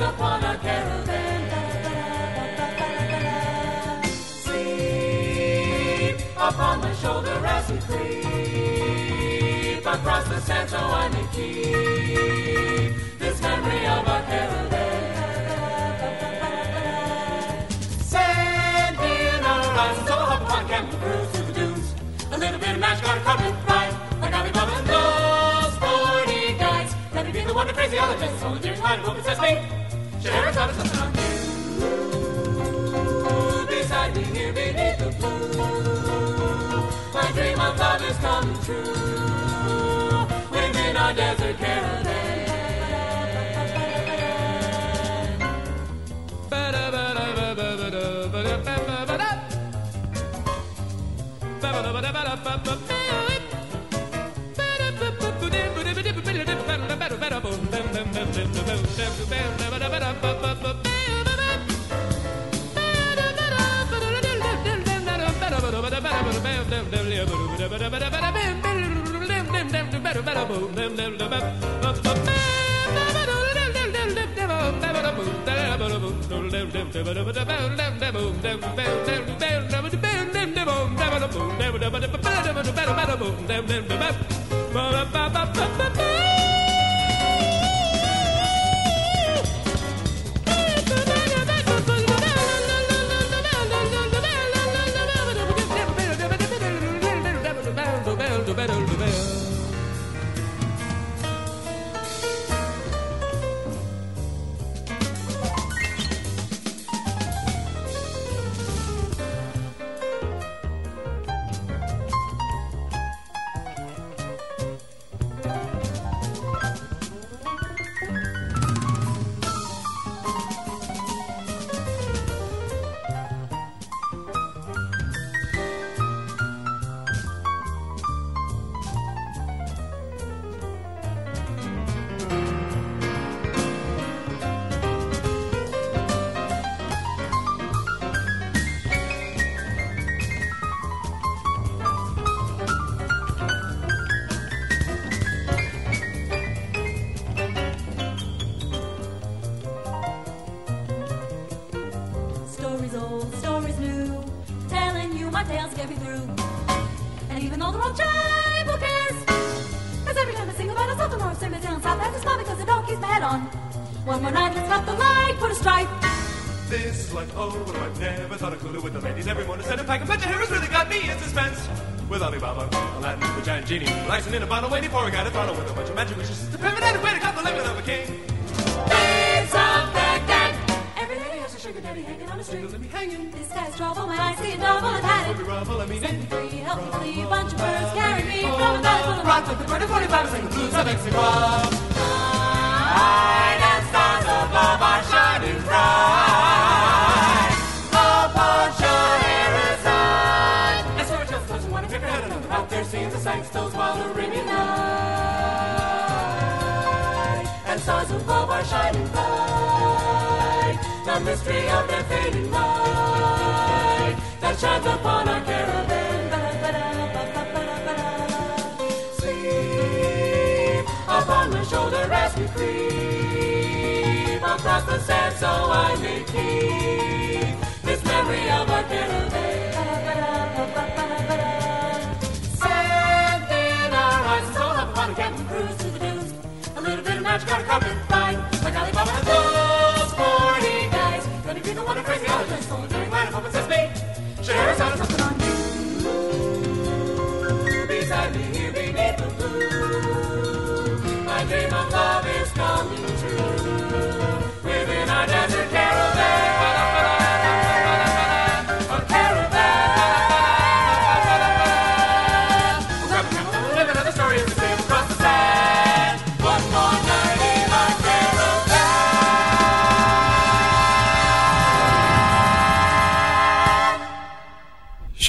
Shines upon our caravan. Sleep upon my shoulder as we creep across the sand, so I may keep this memory of our caravan. Our eyes, oh, hop upon the dunes. A little bit of magic a. Let me be the one to phraseologist, so dear time, open sesame. Beside me here beneath the blue, my dream of love is coming true. Within our desert caravan. Ba ba ba ba ba ba a sugar daddy hanging on a string. Let me hanging. This guy's trouble when I see a double and had it. Ruffle, I mean Set me it. free, help me flee, bunch of birds carry me from a valley full of rock. Rock like the bird of 45 sing the blues of. Night and stars above are shining bright. Upon Scheherazade. As for a chance, doesn't want to pick head another out there seeing the sights, those while the Arabian night and stars above are shining bright. The mystery of their fading light that shines upon our caravan. Sleep upon my shoulder as we creep across the sand, so I may keep this memory of our caravan. Sand in our eyes, and so upon a captain cruise through the dunes. A little bit of magic got a carpet fine, bring me all the drinks, all the drink, wine, and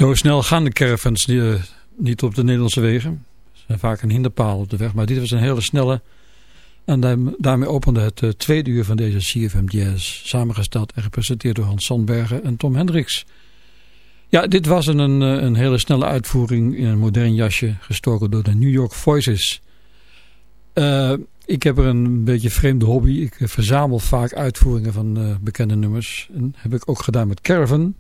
Zo snel gaan de caravans eh, niet op de Nederlandse wegen. Ze zijn vaak een hinderpaal op de weg. Maar dit was een hele snelle. En daarmee opende het uh, tweede uur van deze CFM Jazz. Samengesteld en gepresenteerd door Hans Sandbergen en Tom Hendricks. Ja, dit was een, een, eh, een hele snelle uitvoering in een modern jasje. Gestoken door de New York Voices. Uh, ik heb er een beetje vreemde hobby. Ik verzamel vaak uitvoeringen van bekende nummers. En heb ik ook gedaan met Caravan.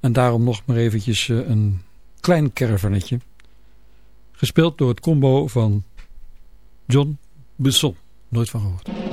En daarom nog maar eventjes eh, een klein caravannetje. Gespeeld door het combo van John Busson. Nooit van gehoord.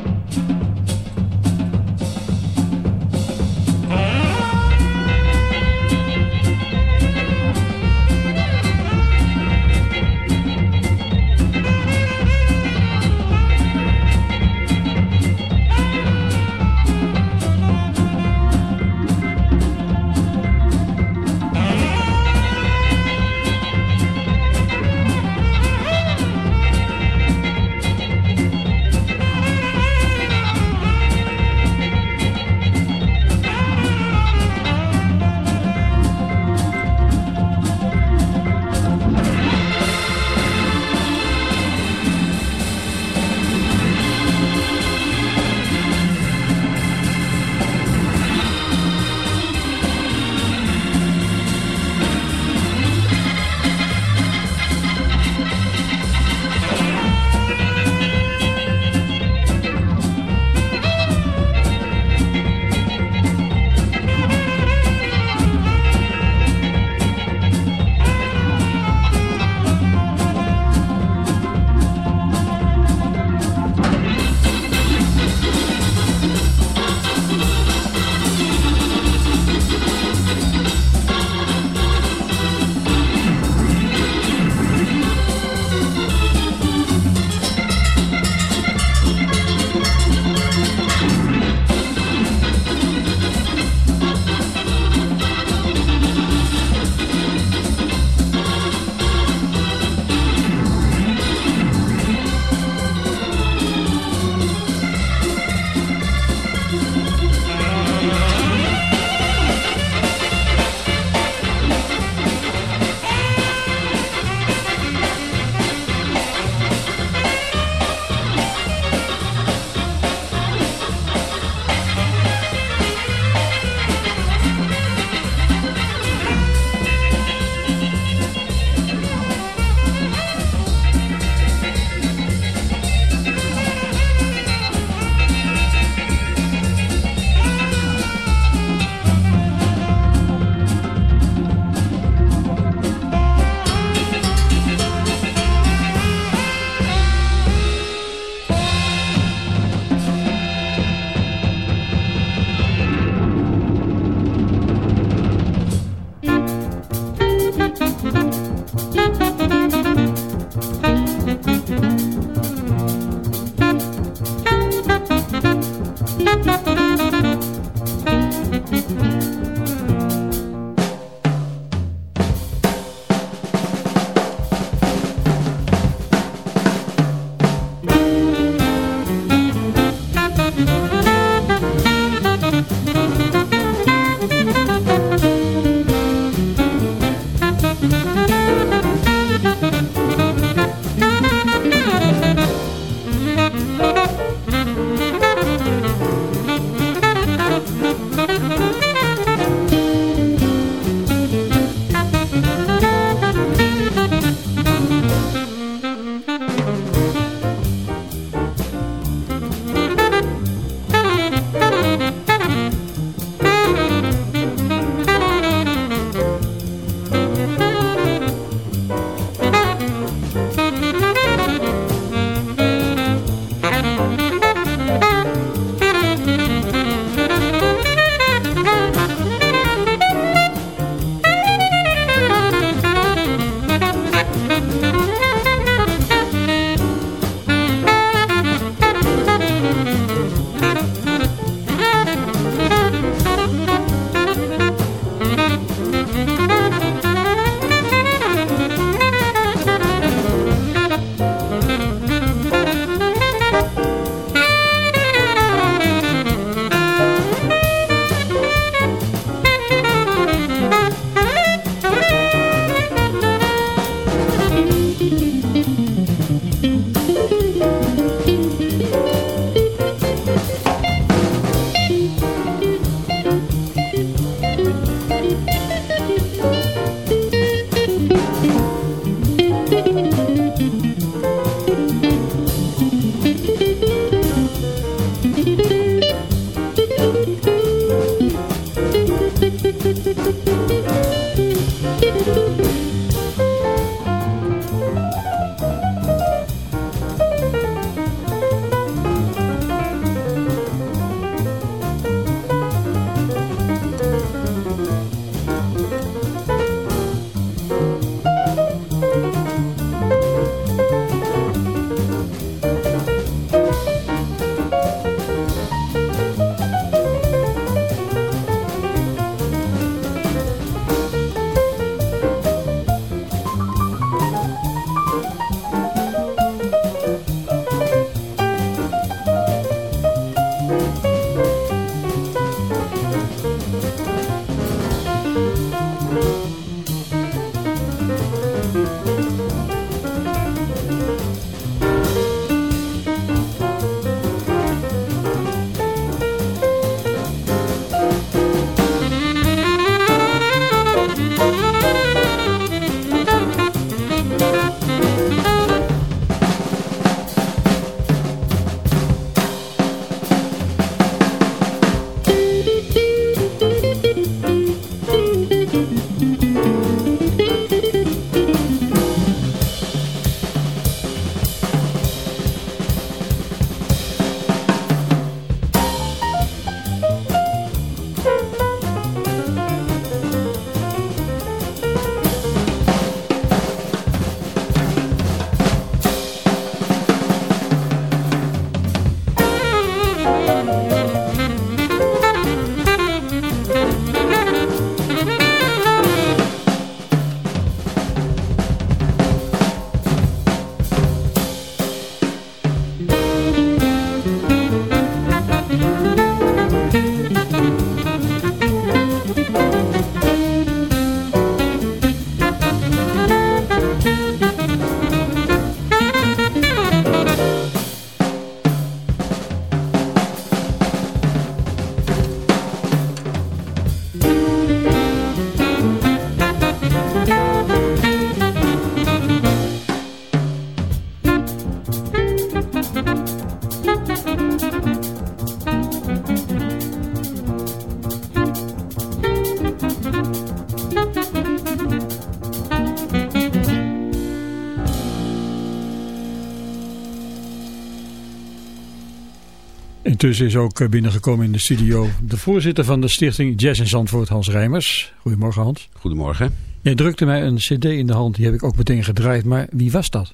Intussen is ook eh, binnengekomen in de studio de voorzitter van de stichting Jazz in Zandvoort, Hans Rijmers. Goedemorgen Hans. Goedemorgen. Jij drukte mij een cd in de hand, die heb ik ook meteen gedraaid, maar wie was dat?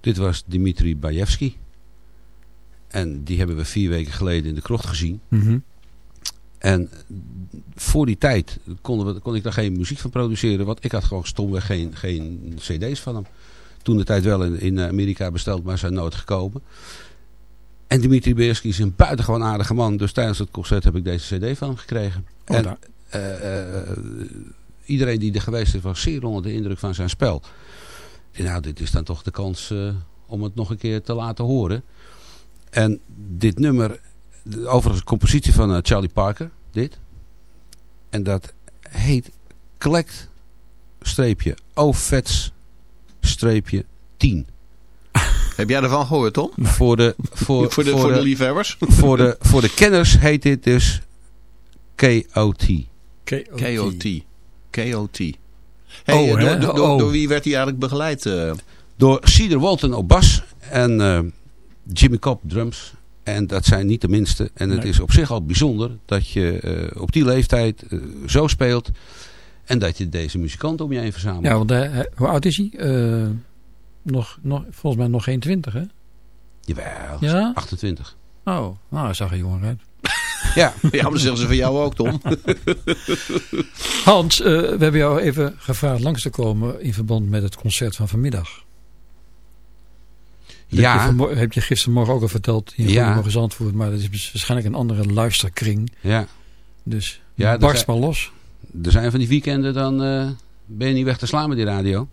Dit was Dimitri Bajevski. En die hebben we vier weken geleden in de krocht gezien. Mhm. En voor die tijd konden we, kon ik daar geen muziek van produceren. Want ik had gewoon stomweg geen, geen cd's van hem. Toen de tijd wel in, in Amerika besteld, maar zijn nooit gekomen. En Dimitri Bajevski is een buitengewoon aardige man. Dus tijdens het concert heb ik deze cd van hem gekregen. Oh, en eh, eh, iedereen die er geweest is was zeer onder de indruk van zijn spel. Nou, dit is dan toch de kans eh, om het nog een keer te laten horen. En dit nummer, de- overigens een compositie van Charlie Parker, dit. En dat heet Collect, streepje, OVETS, streepje 10. Heb jij ervan gehoord, Tom? Voor de, voor, voor de, voor de, liefhebbers? voor, de, voor de kenners heet dit dus KOT. KOT. KOT. Hey, Oh, door, door, Oh. door wie werd hij eigenlijk begeleid? eh? Door Cedar Walton op bas en eh, Jimmy Cobb drums. En dat zijn niet de minste. En het Nee. is op zich al bijzonder dat je eh, op die leeftijd zo speelt. En dat je deze muzikanten om je heen verzamelt. Ja, want hoe oud is hij? Nog, nog, volgens mij nog geen twintig, hè? Jawel, Ja? 28. Oh, nou, hij zag er jonger uit. Ja, Ja, maar dan zeggen ze van jou ook, Tom. Hans, eh, we hebben jou even gevraagd langs te komen in verband met het concert van vanmiddag. Dat Heb, je ja, heb je gistermorgen ook al verteld in Ja. Goedemorgen Zandvoort, maar dat is waarschijnlijk een andere luisterkring. ja. Dus Ja, barst maar los. er zijn van die weekenden, dan eh, ben je niet weg te slaan met die radio.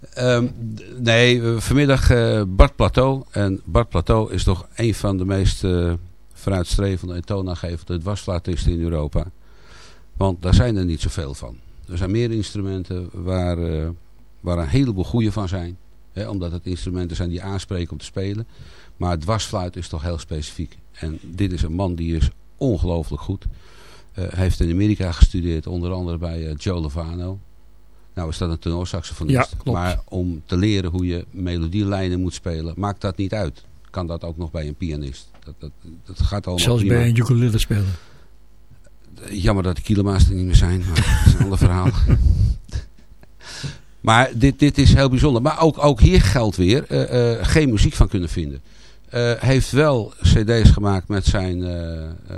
Ehm, nee, eh, vanmiddag eh, Bart Plateau. En Bart Plateau is toch een van de meest eh, vooruitstrevende en toonaangevende dwarsfluitisten in Europa. Want daar zijn er niet zoveel van. Er zijn meer instrumenten waar, waar een heleboel goede van zijn. Hè, omdat het instrumenten zijn die aanspreken om te spelen. Maar dwarsfluit is toch heel specifiek. En dit is een man die is ongelooflijk goed. Eh, heeft in Amerika gestudeerd, onder andere bij Joe Lovano. Nou is dat een tenorsaxofonist. Ja. Maar om te leren hoe je melodielijnen moet spelen, maakt dat niet uit. Kan dat ook nog bij een pianist. Dat, dat, dat gaat allemaal Zelfs prima. bij een ukulele spelen. Jammer dat de kilomasters er niet meer zijn, maar dat is een ander verhaal. Maar dit, dit is heel bijzonder. Maar ook, ook hier geldt weer, eh, eh, geen muziek van kunnen vinden. Eh, heeft wel cd's gemaakt met zijn,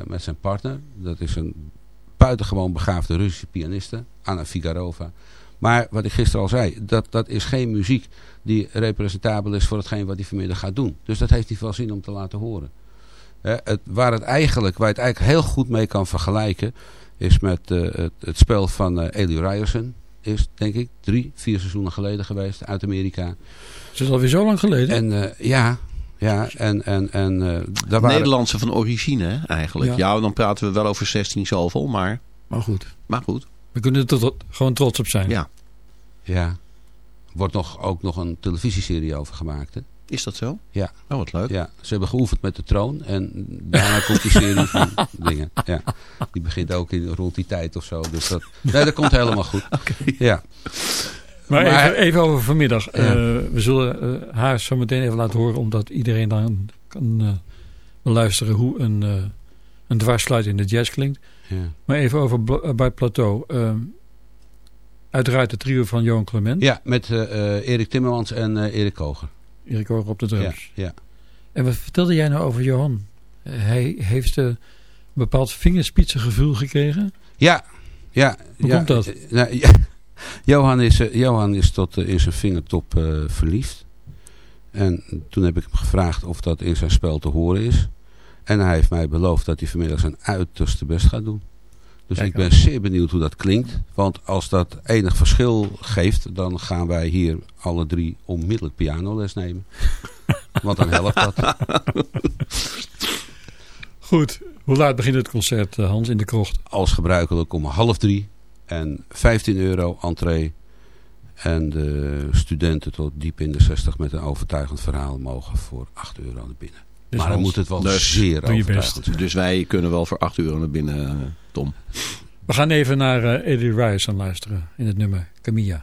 met zijn partner. Dat is een buitengewoon begaafde Russische pianiste, Anna Figarova. Maar wat ik gisteren al zei, dat, dat is geen muziek die representabel is voor hetgeen wat hij vanmiddag gaat doen. Dus dat heeft hij wel zin om te laten horen. Hè, het, waar, het eigenlijk, waar je het eigenlijk heel goed mee kan vergelijken, is met eh, het, het spel van eh Eli Ryerson. Is, denk ik, drie, vier seizoenen geleden geweest uit Amerika. Het is alweer zo lang geleden. En eh, ja, ja, en, en, en eh, daar waren... Nederlandse van origine hè, eigenlijk. Ja. Ja. dan praten we wel over 16 zoveel, maar, Maar goed, maar goed. We kunnen er tot- gewoon trots op zijn. Ja. Ja. Wordt nog, ook nog een televisieserie over gemaakt, hè? Is dat zo? Ja. Oh, wat leuk. Ja, ze hebben geoefend met de troon en daarna komt die serie van dingen. Ja. Die begint ook in, rond die tijd of zo. Dus dat, nee, dat komt helemaal goed. Ja. Maar, Maar- even, even over vanmiddag. Ja. Eh, we zullen eh, haar zo meteen even laten horen, omdat iedereen dan kan eh, beluisteren hoe een, eh een dwarsfluit in de jazz klinkt. Ja. Maar even over eh, bij Plateau. Ehm, uiteraard het trio van Johan Clement. ja, met eh, Erik Timmermans en eh, Erik Koger. Erik Hoog op de Ja, drums. ja. En wat vertelde jij nou over Johan? Hij heeft een bepaald vingerspitsengevoel gekregen. Ja, ja. Hoe ja, komt dat? nou, ja. Johan is, Johan is tot in zijn vingertop verliefd. En toen heb ik hem gevraagd of dat in zijn spel te horen is. En hij heeft mij beloofd dat hij vanmiddag zijn uiterste best gaat doen. Dus Kijk ik ben aan. zeer benieuwd hoe dat klinkt. Want als dat enig verschil geeft, dan gaan wij hier alle drie onmiddellijk pianoles nemen. Want dan helpt dat. Goed. Hoe laat begint het concert, eh, Hans, in de krocht? als gebruikelijk om half drie. En 15 euro entree. En de studenten tot diep in de 60 met een overtuigend verhaal mogen voor 8 euro naar binnen. Dus maar dan moet het wel dus zeer doe je overtuigend best. Dus wij kunnen wel voor 8 euro naar binnen, eh, Tom. We gaan even naar eh Eddie Rice aan luisteren in het nummer Camilla.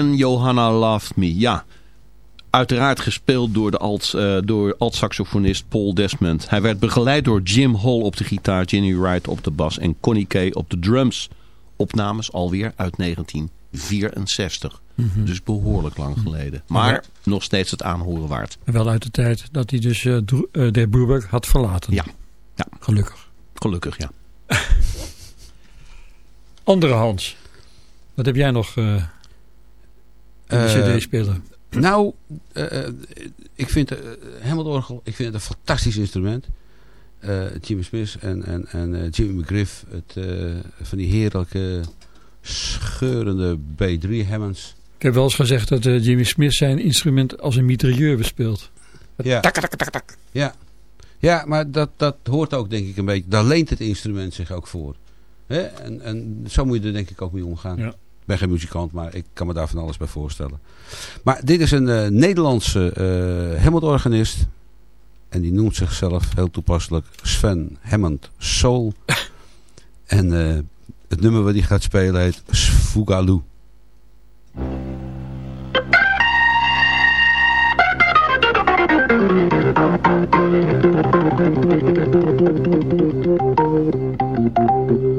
When Johanna Loved Me. Ja, uiteraard gespeeld door de alt, uh, door alt-saxofonist Paul Desmond. Hij werd begeleid door Jim Hall op de gitaar, Ginny Wright op de bas en Connie Kay op de drums. Opnames alweer uit 1964. Mhm. Dus behoorlijk lang geleden. Maar nog steeds het aanhoren waard. Wel uit de tijd dat hij dus uh, uh, de Brubeck had verlaten. Ja. ja. Gelukkig. Gelukkig, ja. Andere Hans. Wat heb jij nog de cd-speler? Nou, uh, ik vind uh, Hammondorgel ik vind het een fantastisch instrument. Jimmy Smith en, en, en Jimmy McGriff. Het, van die heerlijke scheurende B3 Hammonds. Ik heb wel eens gezegd dat Jimmy Smith zijn instrument als een mitrailleur bespeelt. Ja. Tak, tak, tak, tak. Ja. ja, maar dat, dat hoort ook denk ik een beetje. Daar leent het instrument zich ook voor. Hè? En, en zo moet je er denk ik ook mee omgaan. Ja ben geen muzikant, maar ik kan me daar van alles bij voorstellen. Maar dit is een eh, Nederlandse uh, Hammond-organist. En die noemt zichzelf heel toepasselijk Sven Hammond Soul. en eh, het nummer wat hij gaat spelen heet Sfugaloo.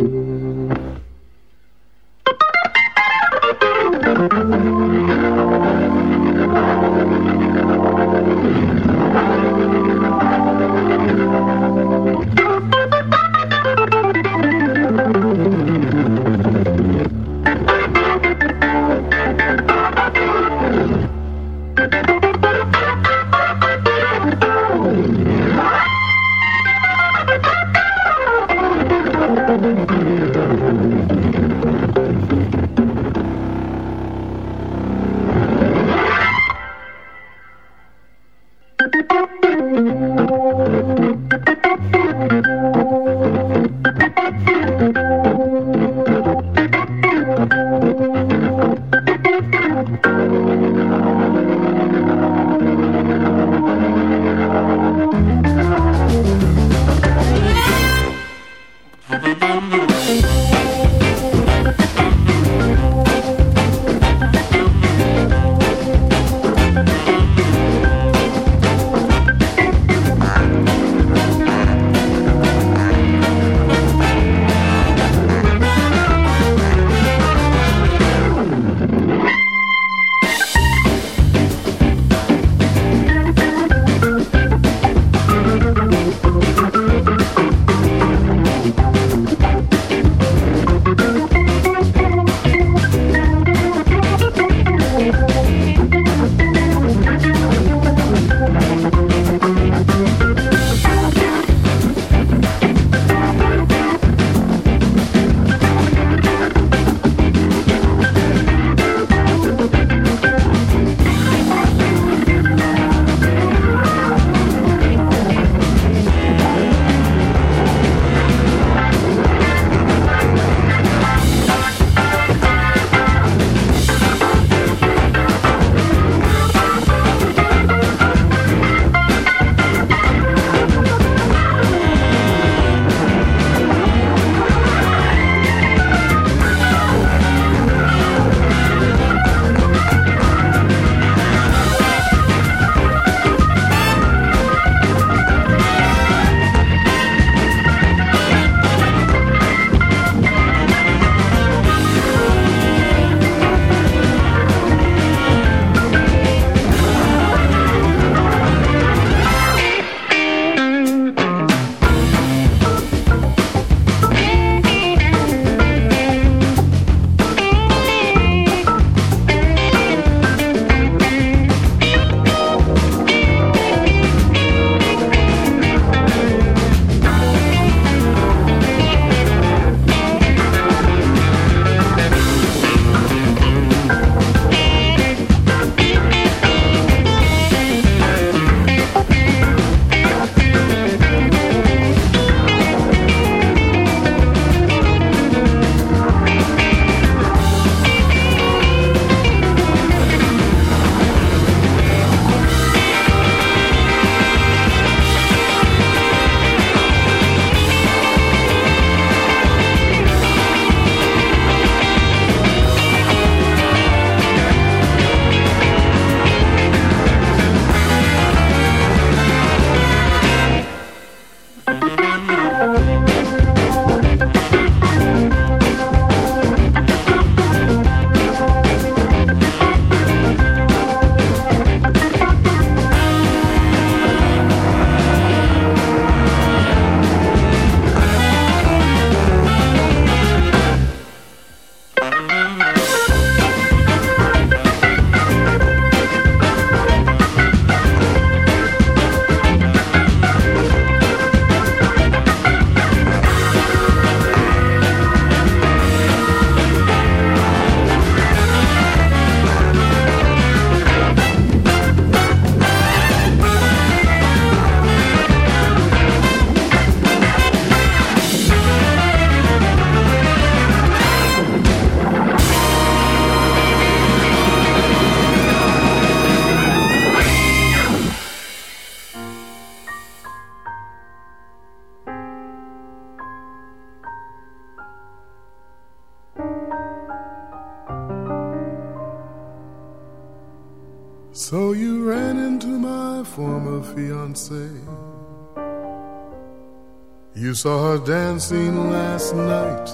You saw her dancing last night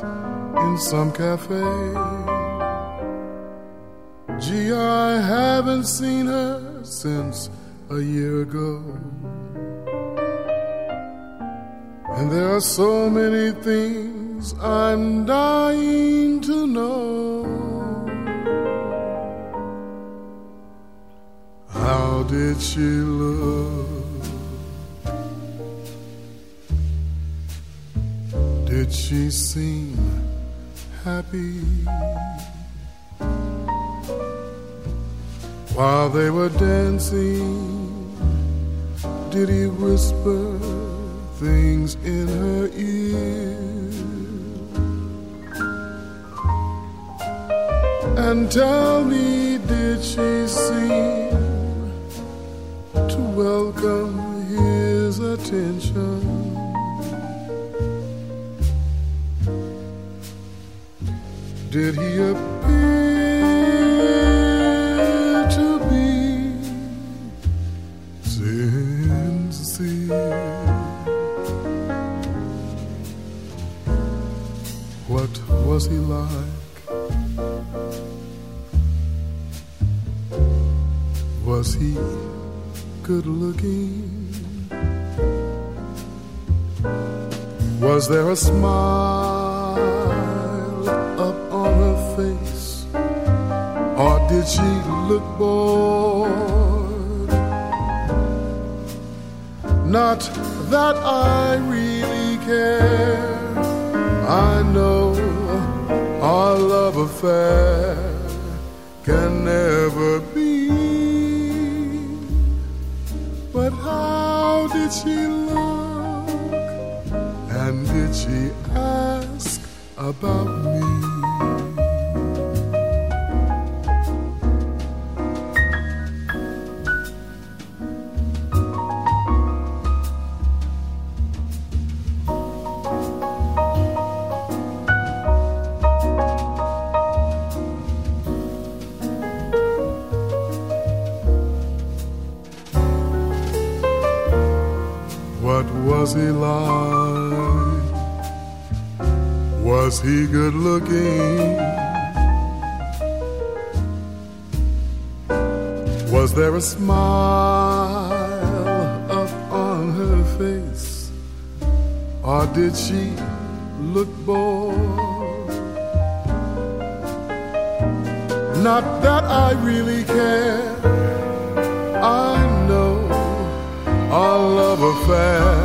in some cafe. Gee, I haven't seen her since a year ago. And there are so many things I'm dying to know. How did she look? Did she seem happy? While they were dancing, did he whisper things in her ear? And tell me, did she seem to welcome his attention? Did he appear to be sincere? What was he like? Was he good looking? Was there a smile did she look bored? Not that I really care. I know our love affair can never be. But how did she look? And did she ask about me? He like? Was he good looking? Was there a smile up on her face? Or did she look bored? Not that I really care. I know our love affair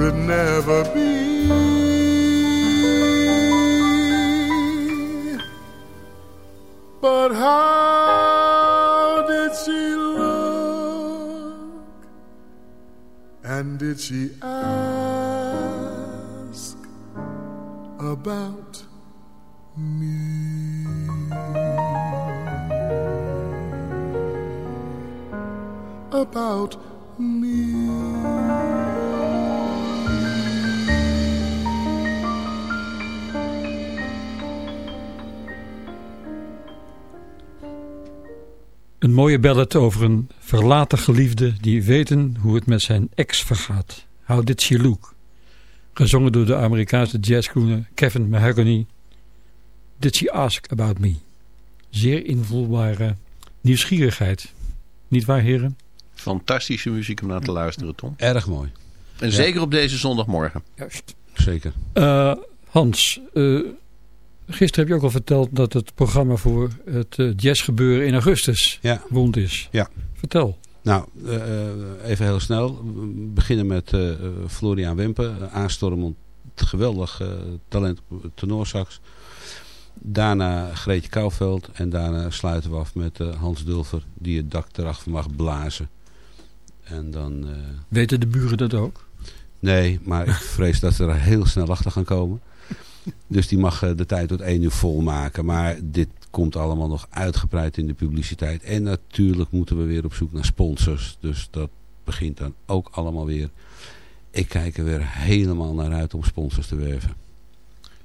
could never be. But how did she look? And did she ask about mooie ballad over een verlaten geliefde die weten hoe het met zijn ex vergaat. How Did She Look? Gezongen door de Amerikaanse jazzgroener Kevin Mahogany. Did She Ask About Me? Zeer invoelbare nieuwsgierigheid. Niet waar heren? Fantastische muziek om naar te luisteren, Tom. Erg mooi. En zeker op deze zondagmorgen. Juist. Zeker. Uh, Hans, uh, gisteren heb je ook al verteld dat het programma voor het uh, jazzgebeuren in augustus ja. rond is. Ja. Vertel. Nou, even heel snel. We beginnen met Florian Wimpen. Aanstormend geweldig talent tenorsax. Daarna Greetje Kouwveld. En daarna sluiten we af met Hans Dulver. Die het dak erachter mag blazen. En dan... Weten de buren dat ook? Nee, maar ik vrees dat ze er heel snel achter gaan komen. Dus die mag de tijd tot één uur vol maken. Maar dit komt allemaal nog uitgebreid in de publiciteit. En natuurlijk moeten we weer op zoek naar sponsors. Dus dat begint dan ook allemaal weer. Ik kijk er weer helemaal naar uit om sponsors te werven.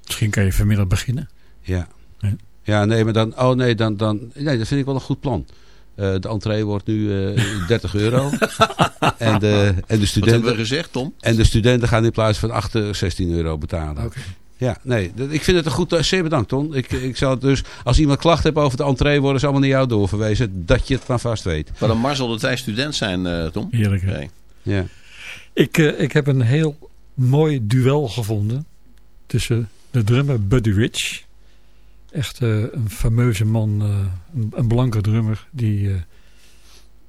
Misschien kan je vanmiddag beginnen. Ja. Ja, ja nee, maar dan... Oh nee, dan, dan... Nee, dat vind ik wel een goed plan. Eh, de entree wordt nu eh 30 euro. en, de, en, de Wat hebben we studenten, gezegd, Tom? en de studenten gaan in plaats van 8, 16 euro betalen. Oké. Ja, nee, ik vind het een goed... eh, Zeer bedankt, Ton. Ik, ik zal het dus, als iemand klacht heeft over de entree, worden ze allemaal naar jou doorverwezen. Dat je het maar vast weet. Wat een Marcel dat wij student zijn, eh, Tom. Heerlijk. Ja. Ik, eh, ik heb een heel mooi duel gevonden tussen de drummer Buddy Rich. Echt eh, een fameuze man, eh, een, een blanke drummer die eh,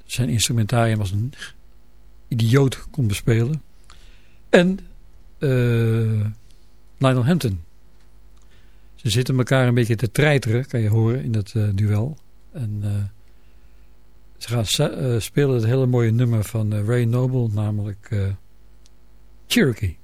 zijn instrumentarium als een idioot kon bespelen. En eh, Lionel Hampton. Ze zitten elkaar een beetje te treiteren, kan je horen in dat eh, duel. En eh, ze gaan eh, spelen het hele mooie nummer van Ray Noble, namelijk Cherokee.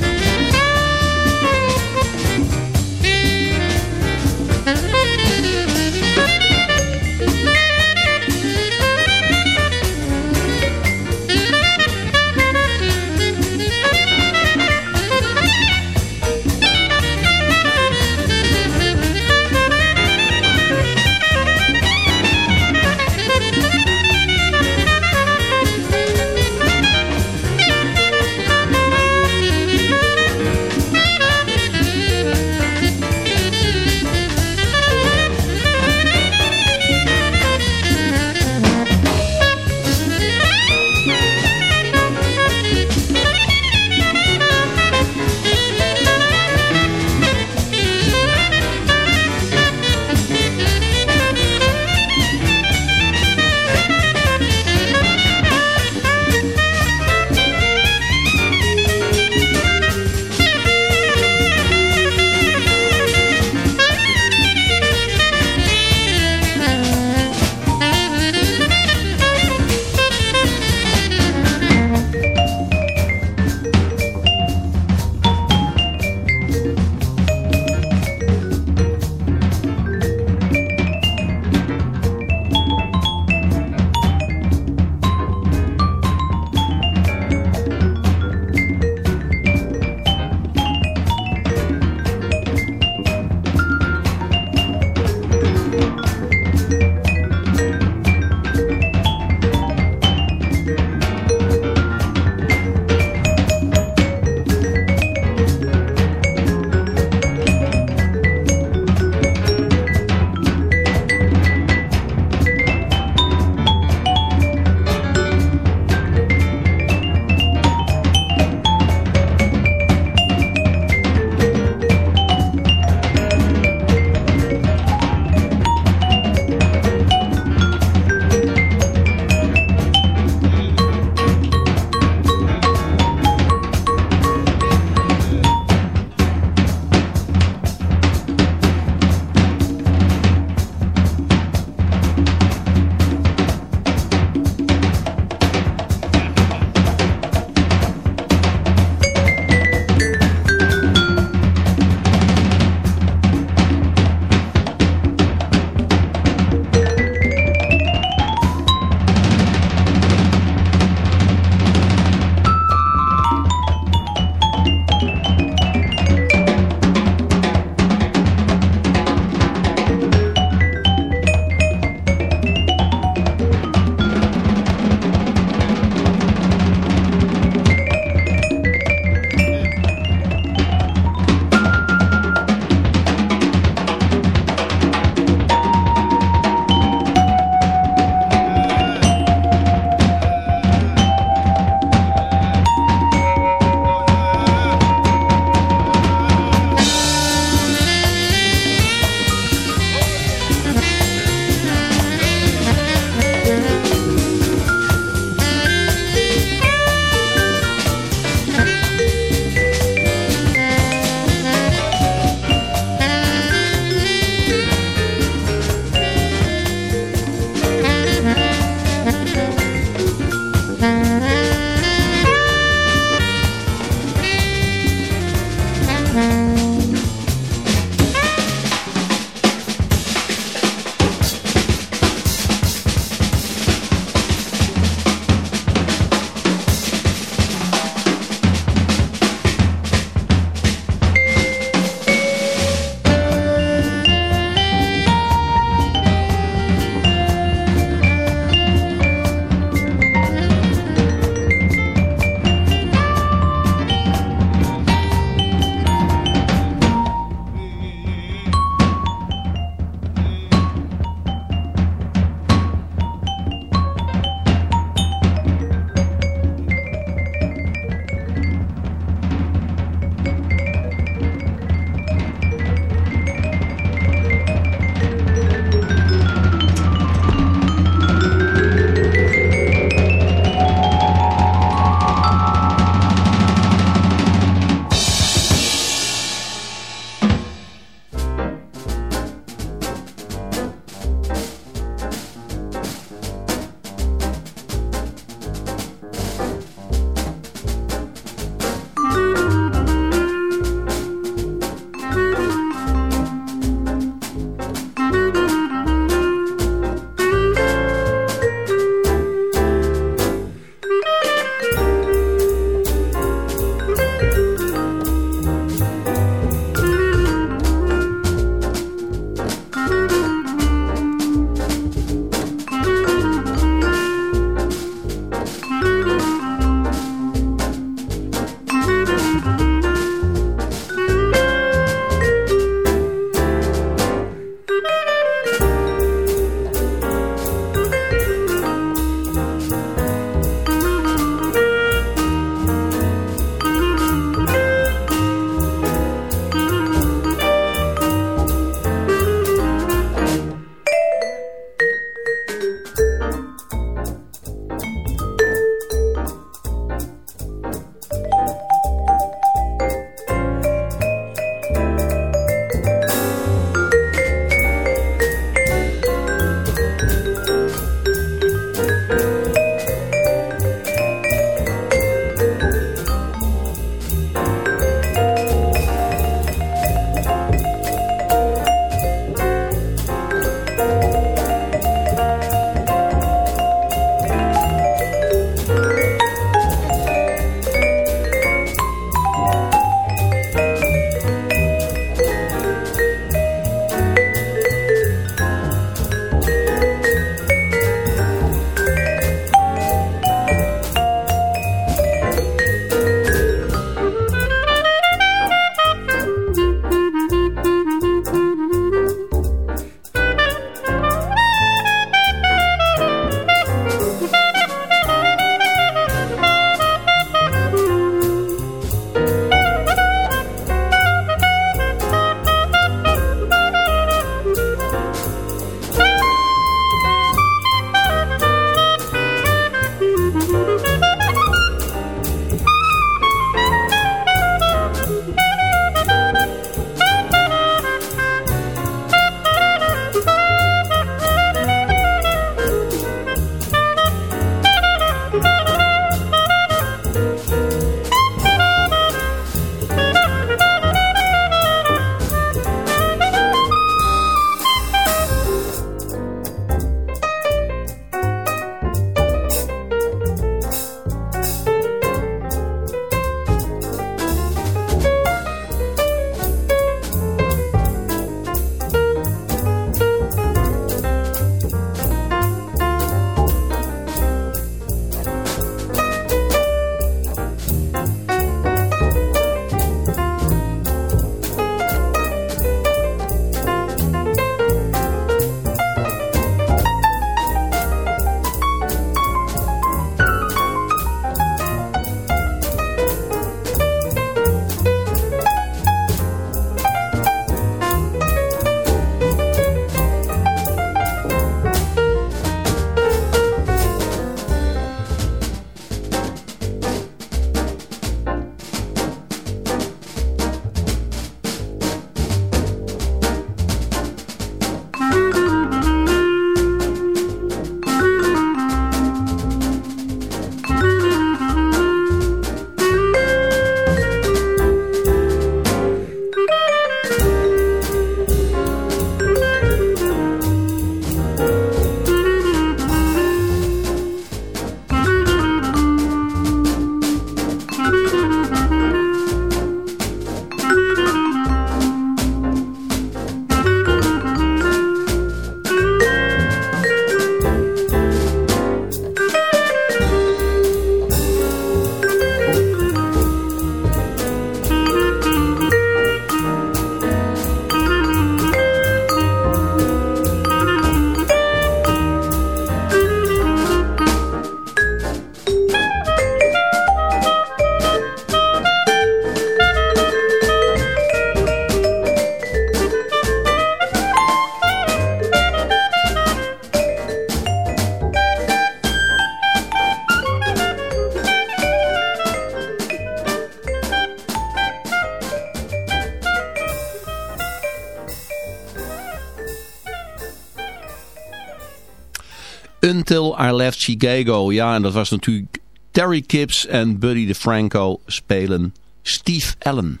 I Left Chicago. Ja, en dat was natuurlijk Terry Kips en Buddy DeFranco spelen Steve Allen.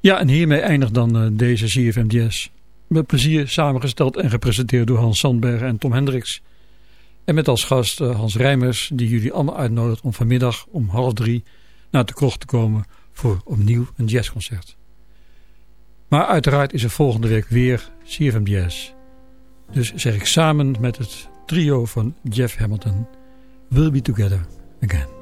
Ja, en hiermee eindigt dan uh, deze CFM Jazz. Met plezier samengesteld en gepresenteerd door Hans Sandberg en Tom Hendricks. En met als gast uh, Hans Rijmers, die jullie allemaal uitnodigt om vanmiddag om half drie naar de krocht te komen voor opnieuw een jazzconcert. Maar uiteraard is er volgende week weer CFM Jazz. Dus zeg ik samen met het trio van Jeff Hamilton, We'll Be Together Again.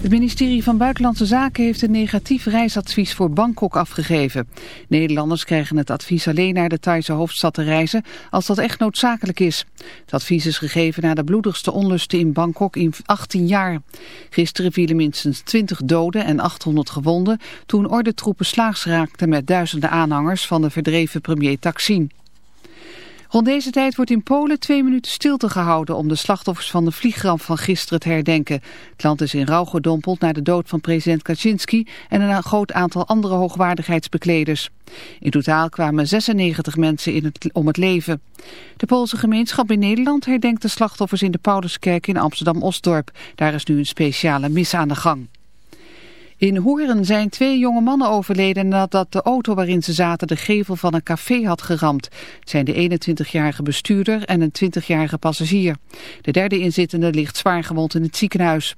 Het ministerie van Buitenlandse Zaken heeft een negatief reisadvies voor Bangkok afgegeven. Nederlanders krijgen het advies alleen naar de Thaise hoofdstad te reizen als dat echt noodzakelijk is. Het advies is gegeven na de bloedigste onlusten in Bangkok in 18 jaar. Gisteren vielen minstens 20 doden en 800 gewonden toen ordentroepen slaags raakten met duizenden aanhangers van de verdreven premier Taksin. Rond deze tijd wordt in Polen twee minuten stilte gehouden om de slachtoffers van de vliegramp van gisteren te herdenken. Het land is in rouw gedompeld na de dood van president Kaczynski en een groot aantal andere hoogwaardigheidsbekleders. In totaal kwamen 96 mensen in het, om het leven. De Poolse gemeenschap in Nederland herdenkt de slachtoffers in de Pauluskerk in Amsterdam-Osdorp. Daar is nu een speciale mis aan de gang. In Hoeren zijn twee jonge mannen overleden nadat de auto waarin ze zaten de gevel van een café had geramd. Het zijn de 21-jarige bestuurder en een 20-jarige passagier. De derde inzittende ligt zwaar gewond in het ziekenhuis.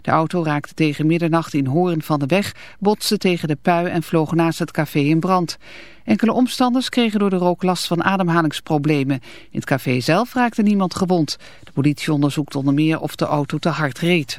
De auto raakte tegen middernacht in Horen van de weg, botste tegen de pui en vloog naast het café in brand. Enkele omstanders kregen door de rook last van ademhalingsproblemen. In het café zelf raakte niemand gewond. De politie onderzoekt onder meer of de auto te hard reed.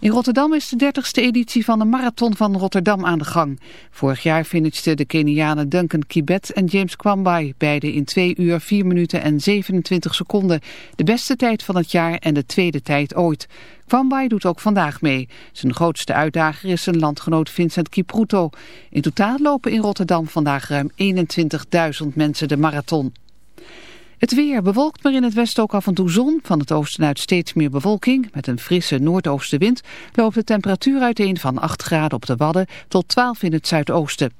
In Rotterdam is de 30ste editie van de Marathon van Rotterdam aan de gang. Vorig jaar finishten de Kenianen Duncan Kibet en James Kwambai, beide in 2 uur 4 minuten en 27 seconden. De beste tijd van het jaar en de tweede tijd ooit. Kwambai doet ook vandaag mee. Zijn grootste uitdager is zijn landgenoot Vincent Kipruto. In totaal lopen in Rotterdam vandaag ruim 21.000 mensen de marathon. Het weer bewolkt, maar in het westen ook af en toe zon. Van het oosten uit steeds meer bewolking. Met een frisse noordoostenwind loopt de temperatuur uiteen van 8 graden op de Wadden tot 12 in het zuidoosten.